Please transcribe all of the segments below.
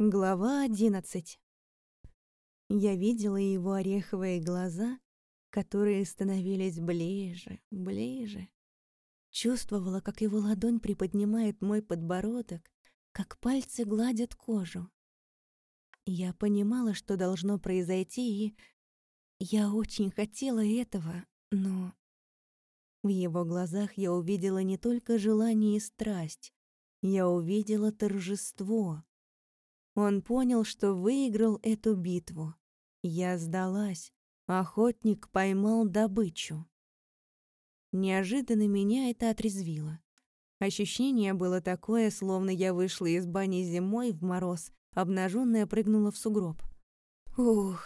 Глава одиннадцать. Я видела его ореховые глаза, которые становились ближе, ближе. Чувствовала, как его ладонь приподнимает мой подбородок, как пальцы гладят кожу. Я понимала, что должно произойти, и я очень хотела этого, но... В его глазах я увидела не только желание и страсть, я увидела торжество. Он понял, что выиграл эту битву. Я сдалась. Охотник поймал добычу. Неожиданно меня это отрезвило. Ощущение было такое, словно я вышла из бани зимой в мороз, обнаженная прыгнула в сугроб. Ух,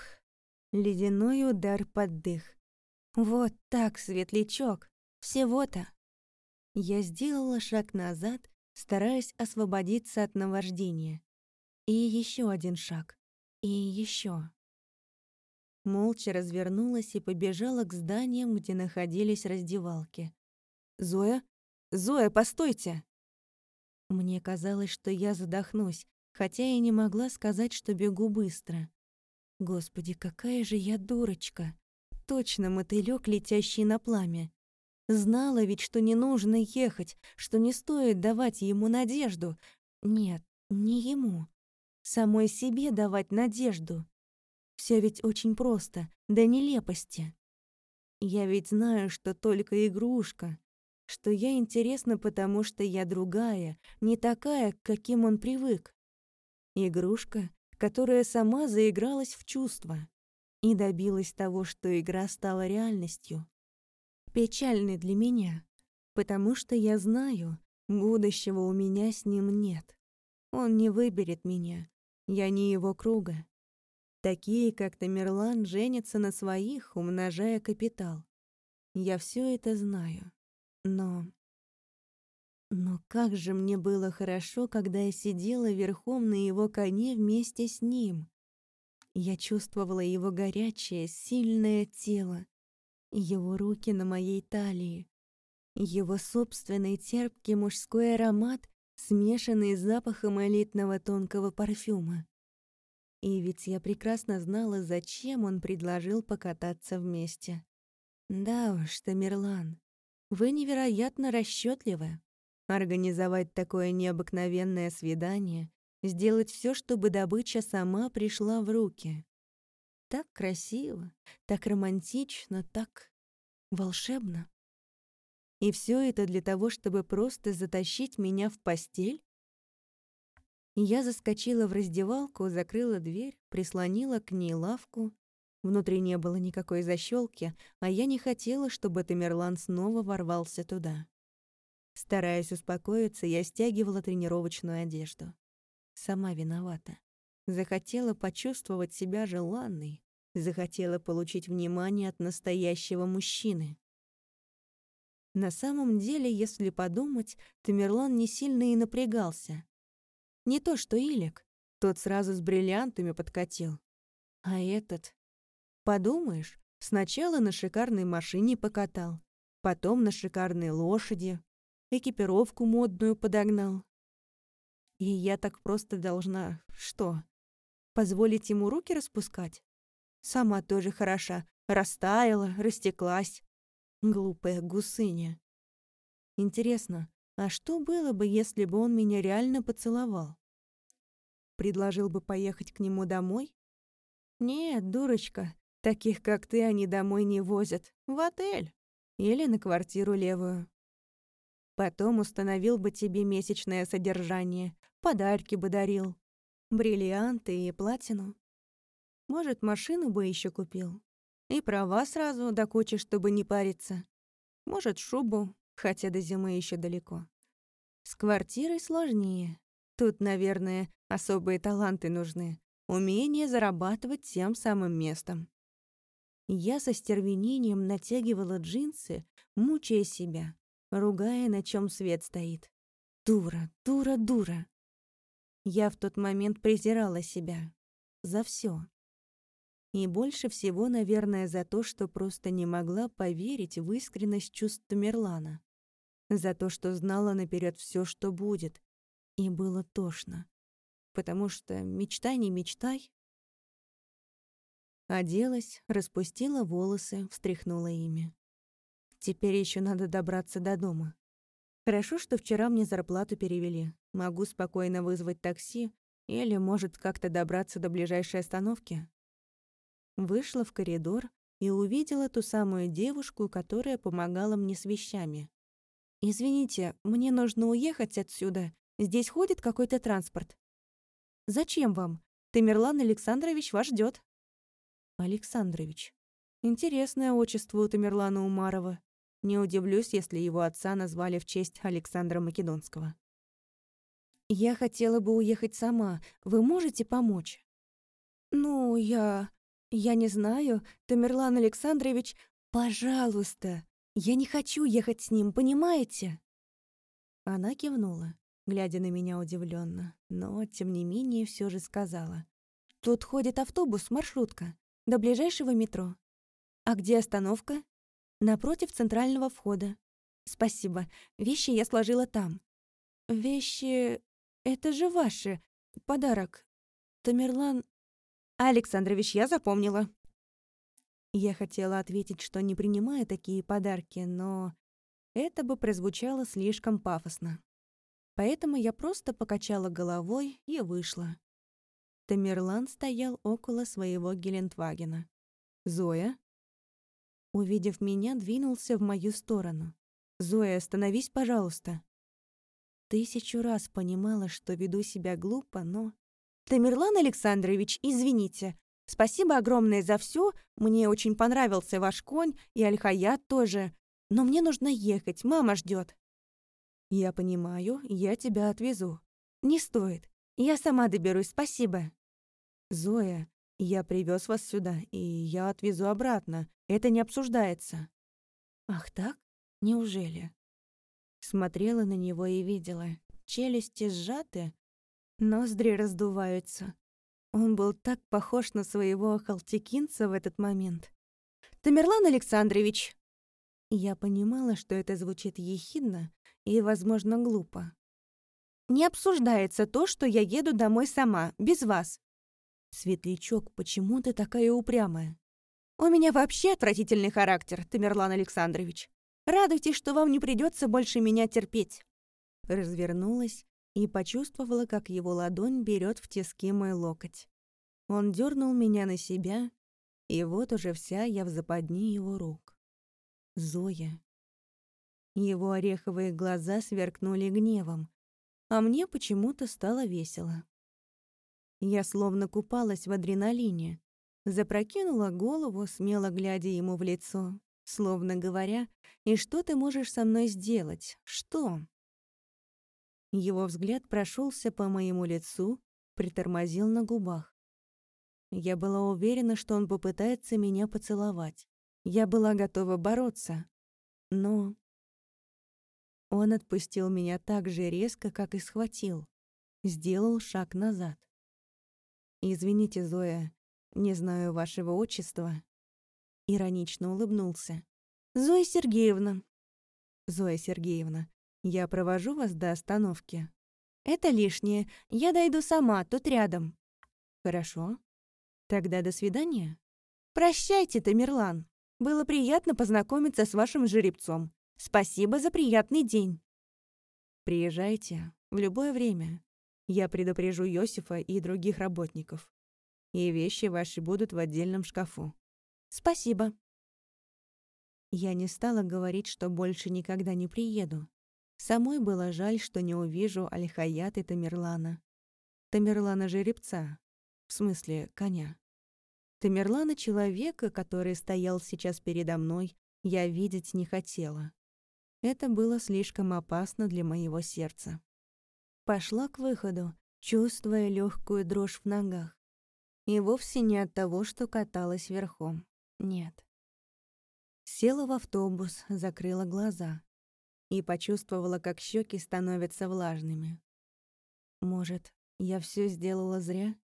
ледяной удар под дых. Вот так, светлячок, всего-то. Я сделала шаг назад, стараясь освободиться от наваждения. И еще один шаг. И еще. Молча развернулась и побежала к зданиям, где находились раздевалки. «Зоя? Зоя, постойте!» Мне казалось, что я задохнусь, хотя и не могла сказать, что бегу быстро. Господи, какая же я дурочка! Точно мотылёк, летящий на пламя. Знала ведь, что не нужно ехать, что не стоит давать ему надежду. Нет, не ему самой себе давать надежду. Все ведь очень просто, до нелепости. Я ведь знаю, что только игрушка, что я интересна, потому что я другая, не такая, к каким он привык. Игрушка, которая сама заигралась в чувства и добилась того, что игра стала реальностью. Печальной для меня, потому что я знаю, будущего у меня с ним нет. Он не выберет меня, я не его круга. Такие, как Тамерлан, женятся на своих, умножая капитал. Я все это знаю. Но... Но как же мне было хорошо, когда я сидела верхом на его коне вместе с ним. Я чувствовала его горячее, сильное тело, его руки на моей талии, его собственный терпкий мужской аромат смешанный с запахом элитного тонкого парфюма. И ведь я прекрасно знала, зачем он предложил покататься вместе. Да уж, Тамерлан, вы невероятно расчетливы. Организовать такое необыкновенное свидание, сделать все, чтобы добыча сама пришла в руки. Так красиво, так романтично, так волшебно. И все это для того, чтобы просто затащить меня в постель? Я заскочила в раздевалку, закрыла дверь, прислонила к ней лавку. Внутри не было никакой защелки, а я не хотела, чтобы Тамерлан снова ворвался туда. Стараясь успокоиться, я стягивала тренировочную одежду. Сама виновата. Захотела почувствовать себя желанной, захотела получить внимание от настоящего мужчины. На самом деле, если подумать, Тамерлан не сильно и напрягался. Не то что Илик, тот сразу с бриллиантами подкатил. А этот... Подумаешь, сначала на шикарной машине покатал, потом на шикарной лошади, экипировку модную подогнал. И я так просто должна... Что? Позволить ему руки распускать? Сама тоже хороша. Растаяла, растеклась. Глупая гусыня. Интересно, а что было бы, если бы он меня реально поцеловал? Предложил бы поехать к нему домой? Нет, дурочка, таких как ты они домой не возят. В отель. Или на квартиру левую. Потом установил бы тебе месячное содержание, подарки бы дарил. Бриллианты и платину. Может, машину бы еще купил. И права сразу до кучи, чтобы не париться. Может, шубу, хотя до зимы еще далеко. С квартирой сложнее. Тут, наверное, особые таланты нужны. Умение зарабатывать тем самым местом. Я со стервенением натягивала джинсы, мучая себя, ругая, на чем свет стоит. Дура, дура, дура. Я в тот момент презирала себя. За все. И больше всего, наверное, за то, что просто не могла поверить в искренность чувств Тамерлана. За то, что знала наперед все, что будет. И было тошно. потому что мечтай не мечтай. Оделась, распустила волосы, встряхнула ими. Теперь еще надо добраться до дома. Хорошо, что вчера мне зарплату перевели. Могу спокойно вызвать такси или, может, как-то добраться до ближайшей остановки. Вышла в коридор и увидела ту самую девушку, которая помогала мне с вещами. «Извините, мне нужно уехать отсюда. Здесь ходит какой-то транспорт». «Зачем вам? Тамерлан Александрович вас ждет. Александрович. Интересное отчество у Тамерлана Умарова. Не удивлюсь, если его отца назвали в честь Александра Македонского. «Я хотела бы уехать сама. Вы можете помочь?» «Ну, я... я не знаю. Тамерлан Александрович, пожалуйста. Я не хочу ехать с ним, понимаете?» Она кивнула, глядя на меня удивленно, но, тем не менее, все же сказала. «Тут ходит автобус, маршрутка. До ближайшего метро. А где остановка?» Напротив центрального входа. Спасибо. Вещи я сложила там. Вещи... Это же ваши. Подарок. Тамерлан... Александрович, я запомнила. Я хотела ответить, что не принимаю такие подарки, но это бы прозвучало слишком пафосно. Поэтому я просто покачала головой и вышла. Тамерлан стоял около своего Гелендвагена. «Зоя?» Увидев меня, двинулся в мою сторону. «Зоя, остановись, пожалуйста». Тысячу раз понимала, что веду себя глупо, но... «Тамерлан Александрович, извините. Спасибо огромное за все. Мне очень понравился ваш конь, и Альхаят тоже. Но мне нужно ехать, мама ждет. «Я понимаю, я тебя отвезу». «Не стоит. Я сама доберусь, спасибо». «Зоя, я привез вас сюда, и я отвезу обратно. Это не обсуждается. Ах так? Неужели? Смотрела на него и видела. Челюсти сжаты, ноздри раздуваются. Он был так похож на своего охалтекинца в этот момент. «Тамерлан Александрович!» Я понимала, что это звучит ехидно и, возможно, глупо. «Не обсуждается то, что я еду домой сама, без вас. «Светлячок, почему ты такая упрямая?» «У меня вообще отвратительный характер, Тамерлан Александрович. Радуйтесь, что вам не придется больше меня терпеть». Развернулась и почувствовала, как его ладонь берет в тиски мой локоть. Он дернул меня на себя, и вот уже вся я в западне его рук. Зоя. Его ореховые глаза сверкнули гневом, а мне почему-то стало весело. Я словно купалась в адреналине. Запрокинула голову, смело глядя ему в лицо, словно говоря, «И что ты можешь со мной сделать? Что?» Его взгляд прошелся по моему лицу, притормозил на губах. Я была уверена, что он попытается меня поцеловать. Я была готова бороться. Но... Он отпустил меня так же резко, как и схватил. Сделал шаг назад. «Извините, Зоя, не знаю вашего отчества». Иронично улыбнулся. «Зоя Сергеевна». «Зоя Сергеевна, я провожу вас до остановки». «Это лишнее. Я дойду сама, тут рядом». «Хорошо. Тогда до свидания». «Прощайте, Тамерлан. Было приятно познакомиться с вашим жеребцом. Спасибо за приятный день». «Приезжайте в любое время. Я предупрежу Йосифа и других работников. И вещи ваши будут в отдельном шкафу. Спасибо. Я не стала говорить, что больше никогда не приеду. Самой было жаль, что не увижу Аль-Хаят и Тамерлана. Тамерлана жеребца. В смысле, коня. Тамерлана человека, который стоял сейчас передо мной, я видеть не хотела. Это было слишком опасно для моего сердца. Пошла к выходу, чувствуя легкую дрожь в ногах. И вовсе не от того, что каталась верхом. Нет. Села в автобус, закрыла глаза и почувствовала, как щеки становятся влажными. Может, я все сделала зря?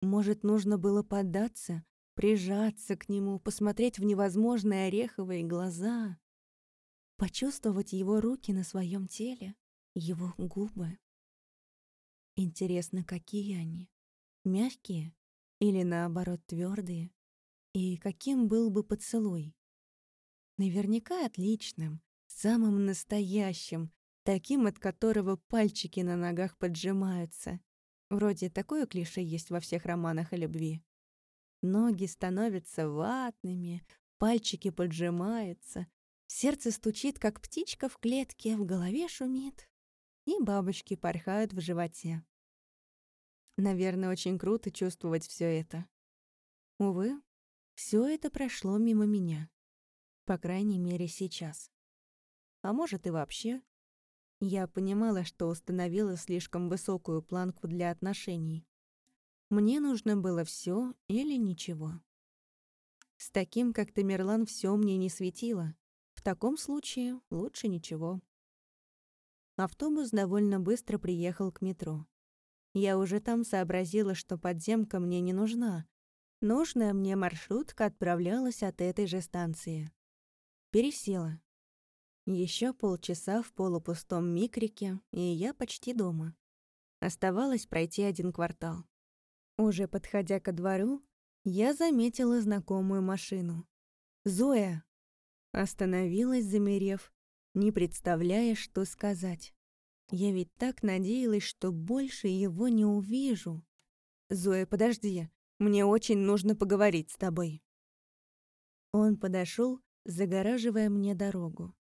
Может, нужно было поддаться, прижаться к нему, посмотреть в невозможные ореховые глаза, почувствовать его руки на своем теле, его губы. Интересно, какие они? Мягкие или, наоборот, твердые? И каким был бы поцелуй? Наверняка отличным, самым настоящим, таким, от которого пальчики на ногах поджимаются. Вроде такое клише есть во всех романах о любви. Ноги становятся ватными, пальчики поджимаются, сердце стучит, как птичка в клетке, в голове шумит, и бабочки порхают в животе. Наверное, очень круто чувствовать все это. Увы, все это прошло мимо меня. По крайней мере, сейчас. А может и вообще. Я понимала, что установила слишком высокую планку для отношений. Мне нужно было все или ничего. С таким, как Тамерлан, все мне не светило. В таком случае лучше ничего. Автобус довольно быстро приехал к метро. Я уже там сообразила, что подземка мне не нужна. Нужная мне маршрутка отправлялась от этой же станции. Пересела. Еще полчаса в полупустом микрике, и я почти дома. Оставалось пройти один квартал. Уже подходя ко двору, я заметила знакомую машину. «Зоя!» Остановилась, замерев, не представляя, что сказать. Я ведь так надеялась, что больше его не увижу. «Зоя, подожди, мне очень нужно поговорить с тобой». Он подошел, загораживая мне дорогу.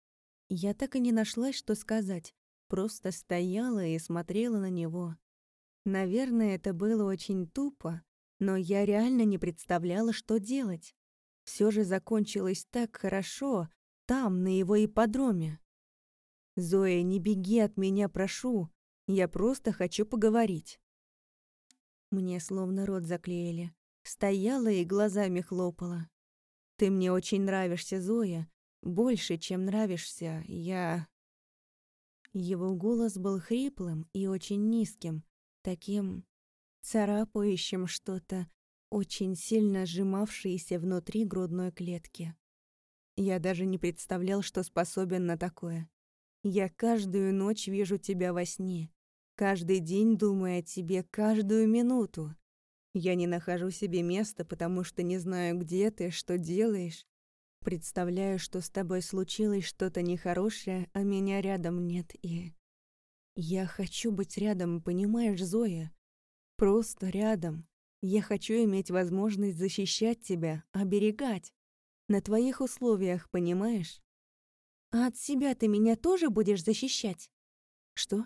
Я так и не нашла, что сказать, просто стояла и смотрела на него. Наверное, это было очень тупо, но я реально не представляла, что делать. Все же закончилось так хорошо, там, на его ипподроме. «Зоя, не беги от меня, прошу. Я просто хочу поговорить». Мне словно рот заклеили. Стояла и глазами хлопала. «Ты мне очень нравишься, Зоя. Больше, чем нравишься. Я...» Его голос был хриплым и очень низким, таким царапающим что-то, очень сильно сжимавшееся внутри грудной клетки. Я даже не представлял, что способен на такое. Я каждую ночь вижу тебя во сне, каждый день думаю о тебе, каждую минуту. Я не нахожу себе места, потому что не знаю, где ты, что делаешь. Представляю, что с тобой случилось что-то нехорошее, а меня рядом нет, и... Я хочу быть рядом, понимаешь, Зоя? Просто рядом. Я хочу иметь возможность защищать тебя, оберегать. На твоих условиях, понимаешь? А от себя ты меня тоже будешь защищать? Что?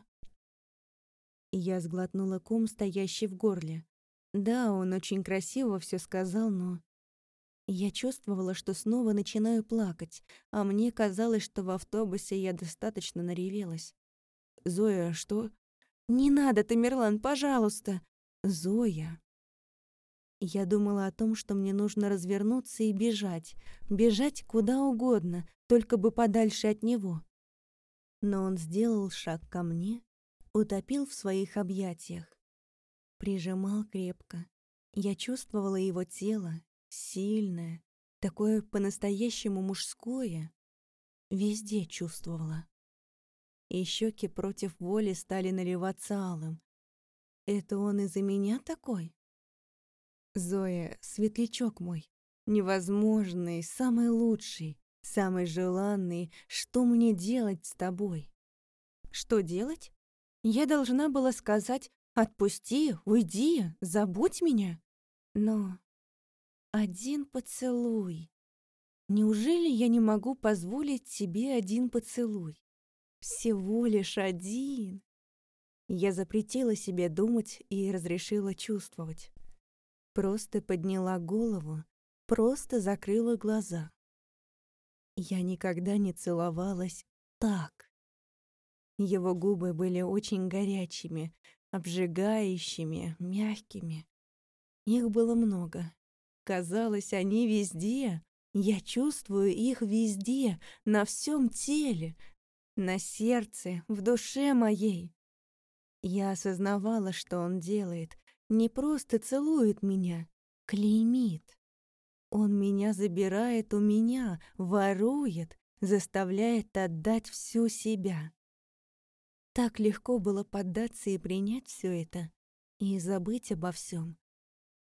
Я сглотнула ком, стоящий в горле. Да, он очень красиво все сказал, но... Я чувствовала, что снова начинаю плакать, а мне казалось, что в автобусе я достаточно наревелась. «Зоя, что?» «Не надо, Тамерлан, пожалуйста!» «Зоя!» Я думала о том, что мне нужно развернуться и бежать, бежать куда угодно, только бы подальше от него. Но он сделал шаг ко мне, утопил в своих объятиях. Прижимал крепко. Я чувствовала его тело, сильное, такое по-настоящему мужское. Везде чувствовала. И щеки против воли стали наливаться алым. Это он из-за меня такой? Зоя, светлячок мой, невозможный, самый лучший. Самый желанный, что мне делать с тобой? Что делать? Я должна была сказать «Отпусти, уйди, забудь меня». Но один поцелуй. Неужели я не могу позволить себе один поцелуй? Всего лишь один. Я запретила себе думать и разрешила чувствовать. Просто подняла голову, просто закрыла глаза. Я никогда не целовалась так. Его губы были очень горячими, обжигающими, мягкими. Их было много. Казалось, они везде. Я чувствую их везде, на всем теле, на сердце, в душе моей. Я осознавала, что он делает. Не просто целует меня, клеймит. Он меня забирает у меня, ворует, заставляет отдать всю себя. Так легко было поддаться и принять все это, и забыть обо всем.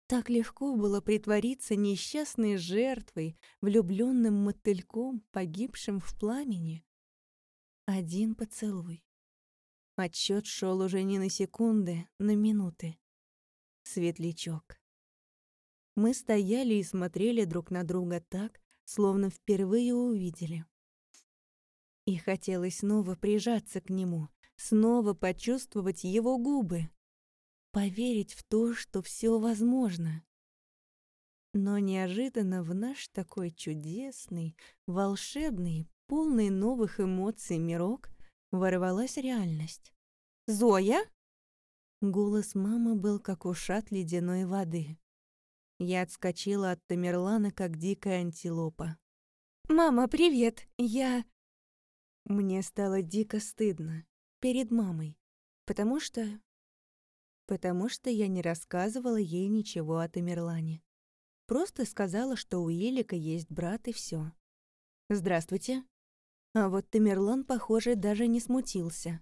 Так легко было притвориться несчастной жертвой, влюбленным мотыльком, погибшим в пламени. Один поцелуй. Отсчет шел уже не на секунды, на минуты. Светлячок. Мы стояли и смотрели друг на друга так, словно впервые увидели. И хотелось снова прижаться к нему, снова почувствовать его губы, поверить в то, что все возможно. Но неожиданно в наш такой чудесный, волшебный, полный новых эмоций мирок ворвалась реальность. «Зоя?» Голос мамы был как ушат ледяной воды. Я отскочила от Тамерлана, как дикая антилопа. «Мама, привет! Я...» Мне стало дико стыдно. Перед мамой. Потому что... Потому что я не рассказывала ей ничего о Тамерлане. Просто сказала, что у Илика есть брат и все. «Здравствуйте». А вот Тамерлан, похоже, даже не смутился.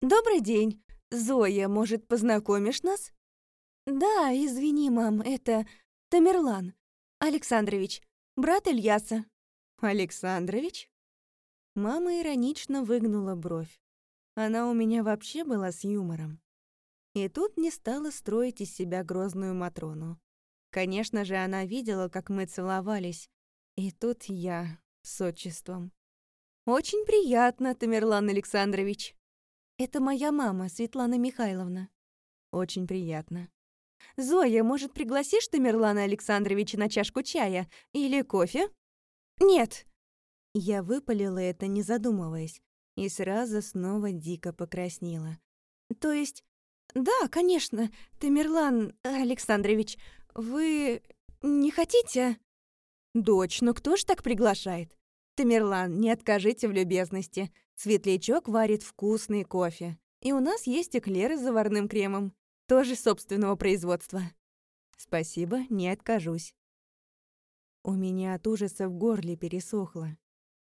«Добрый день. Зоя, может, познакомишь нас?» «Да, извини, мам, это Тамерлан Александрович, брат Ильяса». «Александрович?» Мама иронично выгнула бровь. Она у меня вообще была с юмором. И тут не стала строить из себя грозную Матрону. Конечно же, она видела, как мы целовались. И тут я с отчеством. «Очень приятно, Тамерлан Александрович. Это моя мама, Светлана Михайловна. Очень приятно. Зоя, может, пригласишь Тамерлана Александровича на чашку чая или кофе? Нет, я выпалила это, не задумываясь, и сразу снова дико покраснела. «То есть... Да, конечно, Тамерлан Александрович, вы не хотите...» «Дочь, ну кто ж так приглашает?» «Тамерлан, не откажите в любезности. Светлячок варит вкусный кофе. И у нас есть эклеры с заварным кремом. Тоже собственного производства». «Спасибо, не откажусь». У меня от ужаса в горле пересохло.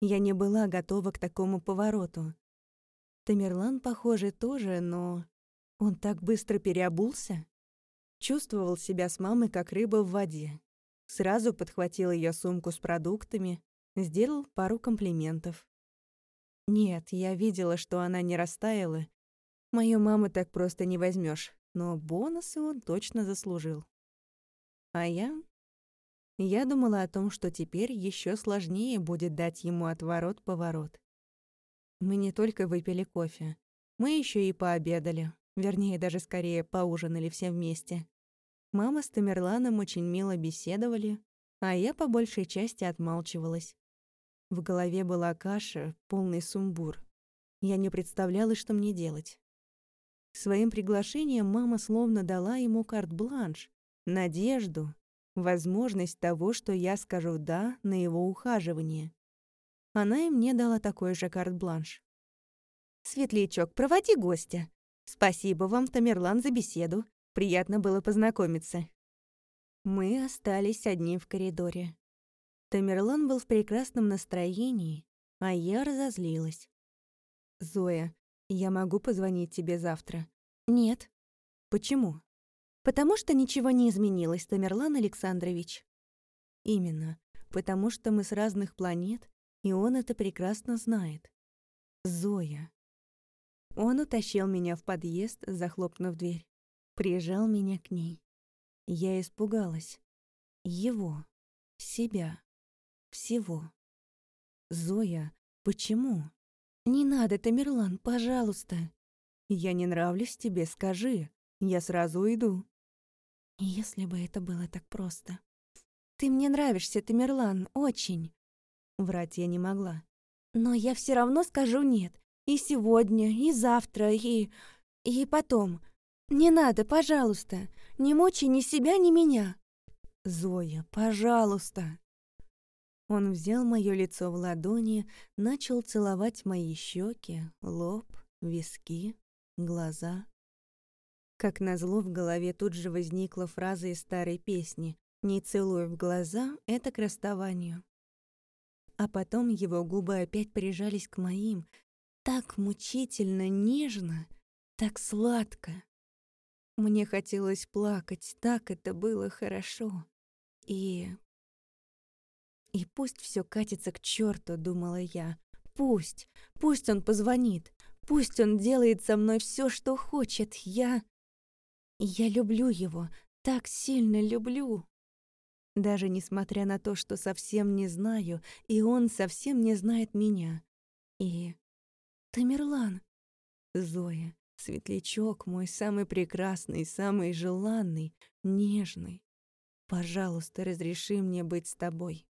Я не была готова к такому повороту. Тамерлан, похоже, тоже, но... Он так быстро переобулся. Чувствовал себя с мамой, как рыба в воде. Сразу подхватил ее сумку с продуктами, сделал пару комплиментов. Нет, я видела, что она не растаяла. Мою маму так просто не возьмешь, но бонусы он точно заслужил. А я я думала о том, что теперь еще сложнее будет дать ему отворот-поворот. Мы не только выпили кофе, мы еще и пообедали, вернее, даже скорее поужинали все вместе. Мама с Тамерланом очень мило беседовали, а я по большей части отмалчивалась. В голове была каша, полный сумбур. Я не представляла, что мне делать. Своим приглашением мама словно дала ему карт-бланш, надежду, возможность того, что я скажу «да» на его ухаживание. Она и мне дала такой же карт-бланш. «Светлячок, проводи гостя. Спасибо вам, Тамерлан, за беседу. Приятно было познакомиться». Мы остались одни в коридоре. Тамерлан был в прекрасном настроении, а я разозлилась. «Зоя, я могу позвонить тебе завтра?» «Нет». «Почему?» Потому что ничего не изменилось, Тамерлан Александрович. Именно, потому что мы с разных планет, и он это прекрасно знает. Зоя. Он утащил меня в подъезд, захлопнув дверь. Прижал меня к ней. Я испугалась. Его. Себя. Всего. Зоя, почему? Не надо, Тамерлан, пожалуйста. Я не нравлюсь тебе, скажи. Я сразу уйду. Если бы это было так просто. Ты мне нравишься, Тамерлан, очень. Врать я не могла. Но я все равно скажу нет. И сегодня, и завтра, и... и потом. Не надо, пожалуйста. Не мучай ни себя, ни меня. Зоя, пожалуйста. Он взял мое лицо в ладони, начал целовать мои щеки, лоб, виски, глаза. Как назло, в голове тут же возникла фраза из старой песни «Не целуй в глаза, это к расставанию». А потом его губы опять прижались к моим, так мучительно нежно, так сладко. Мне хотелось плакать, так это было хорошо. И... И пусть все катится к черту, думала я. Пусть, пусть он позвонит, пусть он делает со мной все, что хочет. Я... Я люблю его, так сильно люблю. Даже несмотря на то, что совсем не знаю, и он совсем не знает меня. И... Тамерлан. Зоя, светлячок мой, самый прекрасный, самый желанный, нежный. Пожалуйста, разреши мне быть с тобой.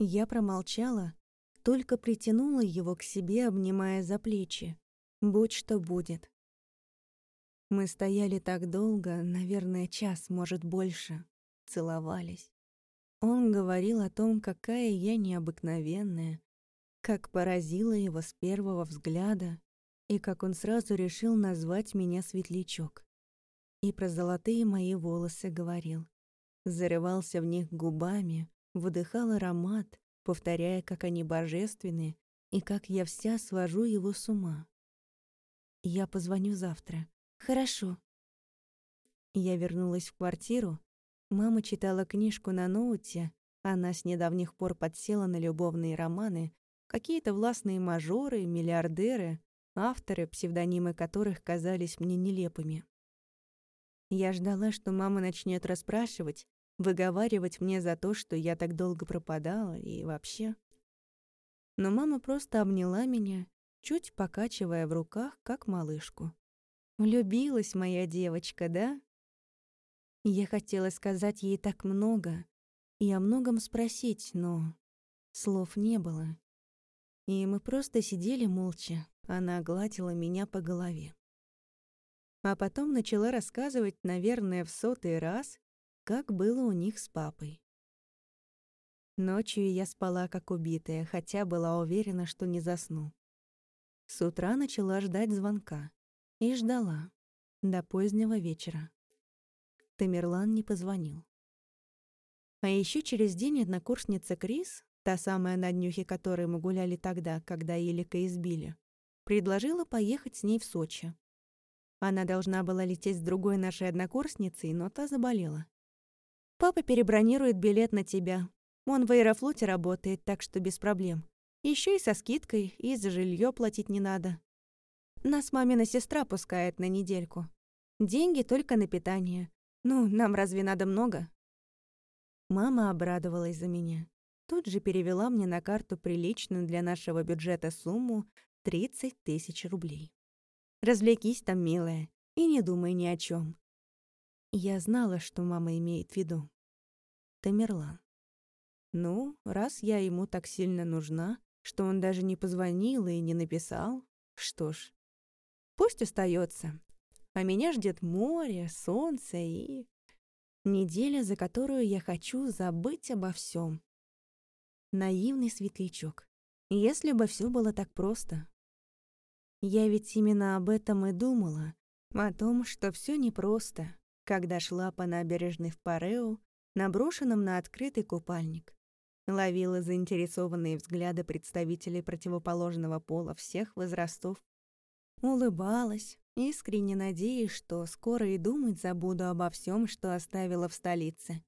Я промолчала, только притянула его к себе, обнимая за плечи. Будь что будет. Мы стояли так долго, наверное, час, может, больше. Целовались. Он говорил о том, какая я необыкновенная, как поразила его с первого взгляда, и как он сразу решил назвать меня Светлячок. И про золотые мои волосы говорил. Зарывался в них губами, выдыхал аромат, повторяя, как они божественны, и как я вся свожу его с ума. Я позвоню завтра. Хорошо. Я вернулась в квартиру. Мама читала книжку на ноуте. Она с недавних пор подсела на любовные романы, какие-то властные мажоры, миллиардеры, авторы, псевдонимы которых казались мне нелепыми. Я ждала, что мама начнет расспрашивать, выговаривать мне за то, что я так долго пропадала и вообще. Но мама просто обняла меня, чуть покачивая в руках, как малышку. «Влюбилась моя девочка, да?» Я хотела сказать ей так много и о многом спросить, но слов не было. И мы просто сидели молча, она гладила меня по голове. А потом начала рассказывать, наверное, в сотый раз, как было у них с папой. Ночью я спала как убитая, хотя была уверена, что не засну. С утра начала ждать звонка. И ждала. До позднего вечера. Тамерлан не позвонил. А еще через день однокурсница Крис, та самая на днюхе которой мы гуляли тогда, когда Илика избили, предложила поехать с ней в Сочи. Она должна была лететь с другой нашей однокурсницей, но та заболела. Папа перебронирует билет на тебя. Он в аэрофлоте работает, так что без проблем. Еще и со скидкой, и за жилье платить не надо. Нас мамина сестра пускает на недельку. Деньги только на питание. Ну, нам разве надо много? Мама обрадовалась за меня. Тут же перевела мне на карту приличную для нашего бюджета сумму 30 тысяч рублей. Развлекись там, милая, и не думай ни о чем. Я знала, что мама имеет в виду. Тамерлан. Ну, раз я ему так сильно нужна, что он даже не позвонил и не написал, что ж, пусть остается. А меня ждет море, солнце и... Неделя, за которую я хочу забыть обо всем. Наивный светлячок. Если бы все было так просто. Я ведь именно об этом и думала, о том, что все непросто, когда шла по набережной в Парео, наброшенном на открытый купальник. Ловила заинтересованные взгляды представителей противоположного пола всех возрастов. Улыбалась, искренне надеясь, что скоро и думать забуду обо всем, что оставила в столице.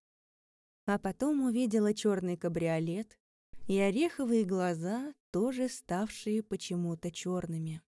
А потом увидела черный кабриолет и ореховые глаза, тоже ставшие почему-то черными.